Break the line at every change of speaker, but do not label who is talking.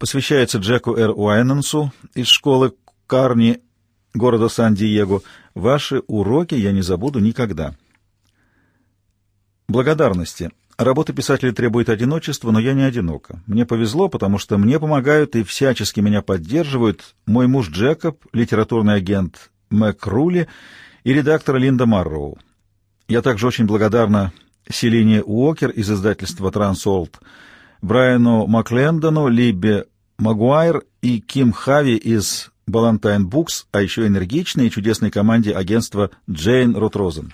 Посвящается Джеку Р. Уайненсу из школы Карни города Сан-Диего. Ваши уроки я не забуду никогда. Благодарности. Работа писателя требует одиночества, но я не одинока. Мне повезло, потому что мне помогают и всячески меня поддерживают мой муж Джекоб, литературный агент Мэг Рули и редактор Линда Марроу. Я также очень благодарна Селине Уокер из издательства «Трансолт», Брайану Маклендону, Либе Магуайр и Ким Хави из «Балантайн Букс», а еще энергичной и чудесной команде агентства Джейн Ротрозен.